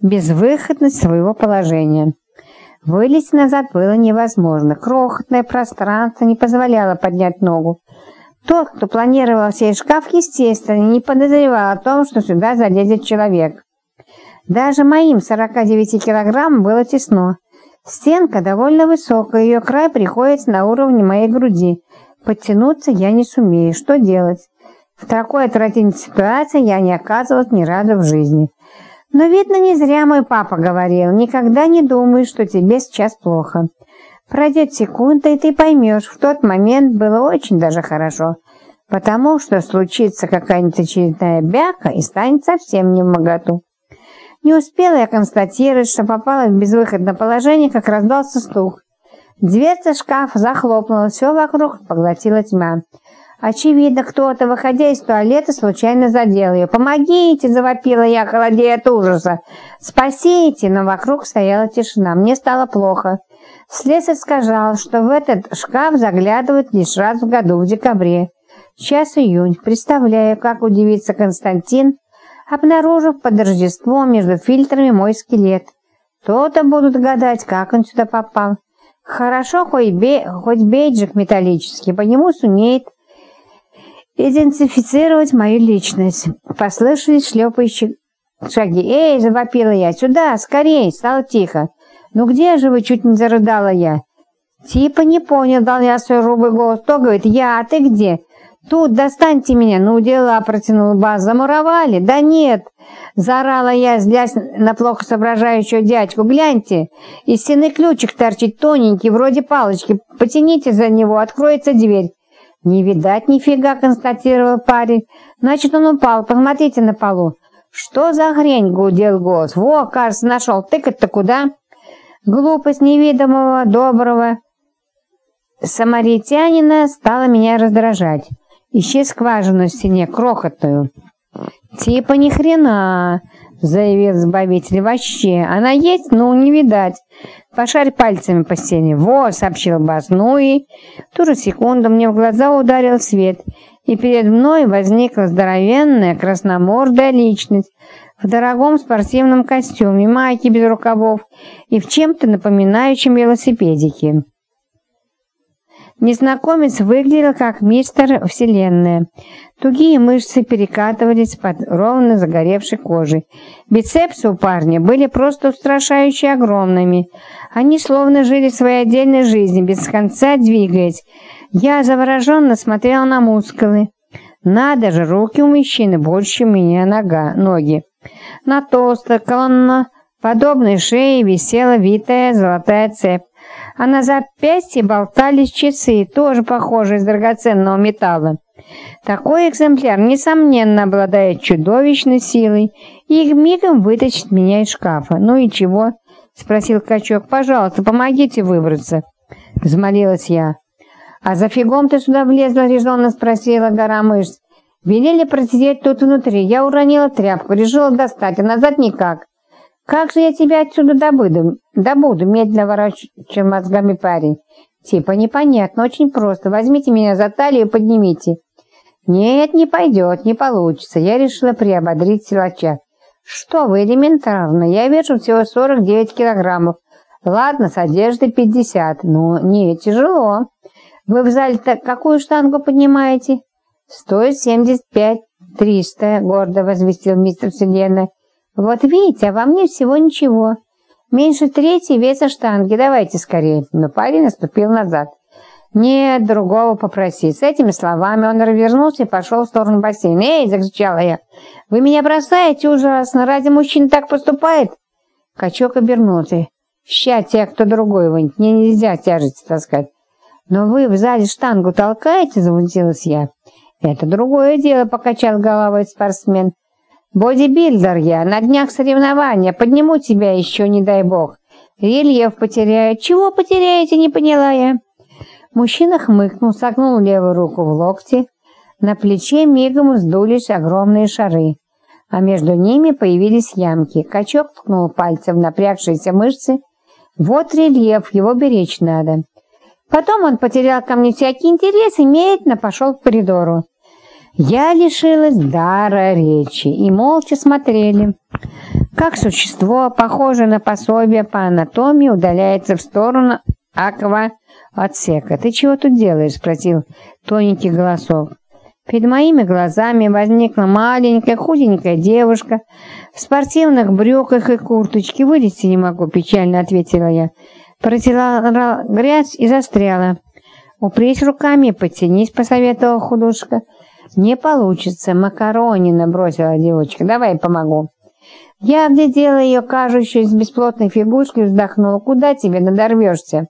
безвыходность своего положения. Вылезти назад было невозможно. Крохотное пространство не позволяло поднять ногу. Тот, кто планировал сей шкаф, естественно, не подозревал о том, что сюда залезет человек. Даже моим 49 килограммам было тесно. Стенка довольно высокая, ее край приходится на уровне моей груди. Подтянуться я не сумею. Что делать? В такой отвратительной ситуации я не оказывалась ни разу в жизни. Но, видно, не зря мой папа говорил, никогда не думай, что тебе сейчас плохо. Пройдет секунда, и ты поймешь, в тот момент было очень даже хорошо, потому что случится какая-нибудь очередная бяка и станет совсем не в моготу. Не успела я констатировать, что попала в безвыходное положение, как раздался стук. Дверца шкафа захлопнулась, все вокруг поглотила тьма. Очевидно, кто-то, выходя из туалета, случайно задел ее. «Помогите!» – завопила я, холодея от ужаса. «Спасите!» Но вокруг стояла тишина. Мне стало плохо. Слесарь сказал, что в этот шкаф заглядывают лишь раз в году, в декабре. Сейчас июнь. Представляю, как удивится Константин, обнаружив под Рождество между фильтрами мой скелет. То-то будут гадать, как он сюда попал. Хорошо, хоть, бе... хоть бейджик металлический, по нему сумеет идентифицировать мою личность. Послышались шлепающие шаги. «Эй!» – завопила я. «Сюда! Скорей!» – стало тихо. «Ну где же вы?» – чуть не зарыдала я. «Типа не понял», – дал я свой грубый голос. «Кто говорит? Я, а ты где?» «Тут, достаньте меня!» «Ну, дела!» – протянул Бас. «Замуровали?» «Да нет!» – заорала я, злясь на плохо соображающего дядьку. «Гляньте! Из стены ключик торчит тоненький, вроде палочки. Потяните за него, откроется дверь». «Не видать нифига», – констатировал парень. «Значит, он упал. Посмотрите на полу». «Что за хрень?» – гудел голос. «Во, кажется, нашел. Тыкать-то куда?» Глупость невидимого, доброго самаритянина стала меня раздражать. Ищи скважину в стене, крохотную. Типа ни хрена, заявил избавитель. Вообще, она есть? Ну, не видать. Пошарь пальцами по стене. Во, сообщил Бас. Ну и... В ту же секунду мне в глаза ударил свет, и перед мной возникла здоровенная красномордая личность в дорогом спортивном костюме, майке без рукавов и в чем-то напоминающем велосипедике. Незнакомец выглядел как мистер Вселенная. Тугие мышцы перекатывались под ровно загоревшей кожей. Бицепсы у парня были просто устрашающе огромными. Они словно жили своей отдельной жизнью, без конца двигаясь. Я завороженно смотрел на мускулы. Надо же, руки у мужчины больше меня нога, ноги. На толстой, колонноподобной шее висела витая золотая цепь а на запястье болтались часы, тоже похожие из драгоценного металла. Такой экземпляр, несомненно, обладает чудовищной силой, и их мигом вытащит меня из шкафа. «Ну и чего?» — спросил качок. «Пожалуйста, помогите выбраться», — взмолилась я. «А за фигом ты сюда влезла?» — резонно спросила гора мышц. «Велели просидеть тут внутри. Я уронила тряпку, решила достать, а назад никак. «Как же я тебя отсюда добуду?» «Добуду», — медленно ворочая мозгами парень. «Типа непонятно, очень просто. Возьмите меня за талию и поднимите». «Нет, не пойдет, не получится». Я решила приободрить силача. «Что вы, элементарно. Я вешу всего 49 килограммов. Ладно, с одеждой 50. Ну, не, тяжело. Вы в зале-то какую штангу поднимаете?» «Стоит 75 300», — гордо возвестил мистер Вселенная. «Вот видите, а во мне всего ничего. Меньше трети веса штанги. Давайте скорее». Но парень наступил назад. «Нет, другого попроси». С этими словами он развернулся и пошел в сторону бассейна. «Эй!» – закричала я. «Вы меня бросаете ужасно. Разве мужчина так поступает?» Качок обернулся. «Ща кто другой вынет. Мне нельзя тяжесть таскать». «Но вы в зале штангу толкаете?» – завунтилась я. «Это другое дело», – покачал головой спортсмен. Бодибилдер я, на днях соревнования, подниму тебя еще, не дай бог. Рельеф потеряю. Чего потеряете, не поняла я. Мужчина хмыкнул, согнул левую руку в локте. На плече мигом сдулись огромные шары, а между ними появились ямки. Качок ткнул пальцем в напрягшиеся мышцы. Вот рельеф, его беречь надо. Потом он потерял ко мне всякий интерес и медленно пошел к коридору. Я лишилась дара речи и молча смотрели, как существо, похожее на пособие по анатомии, удаляется в сторону аква-отсека. «Ты чего тут делаешь?» – спросил тоненький голосок. Перед моими глазами возникла маленькая худенькая девушка в спортивных брюках и курточке. «Вылезти не могу», – печально ответила я. Протянула грязь и застряла. «Упрись руками, подтянись», — посоветовала художка. «Не получится, макаронина», — бросила девочка. «Давай помогу». Я оглядела ее, кажущуюся бесплотной фигуркой, вздохнула. «Куда тебе надорвешься?»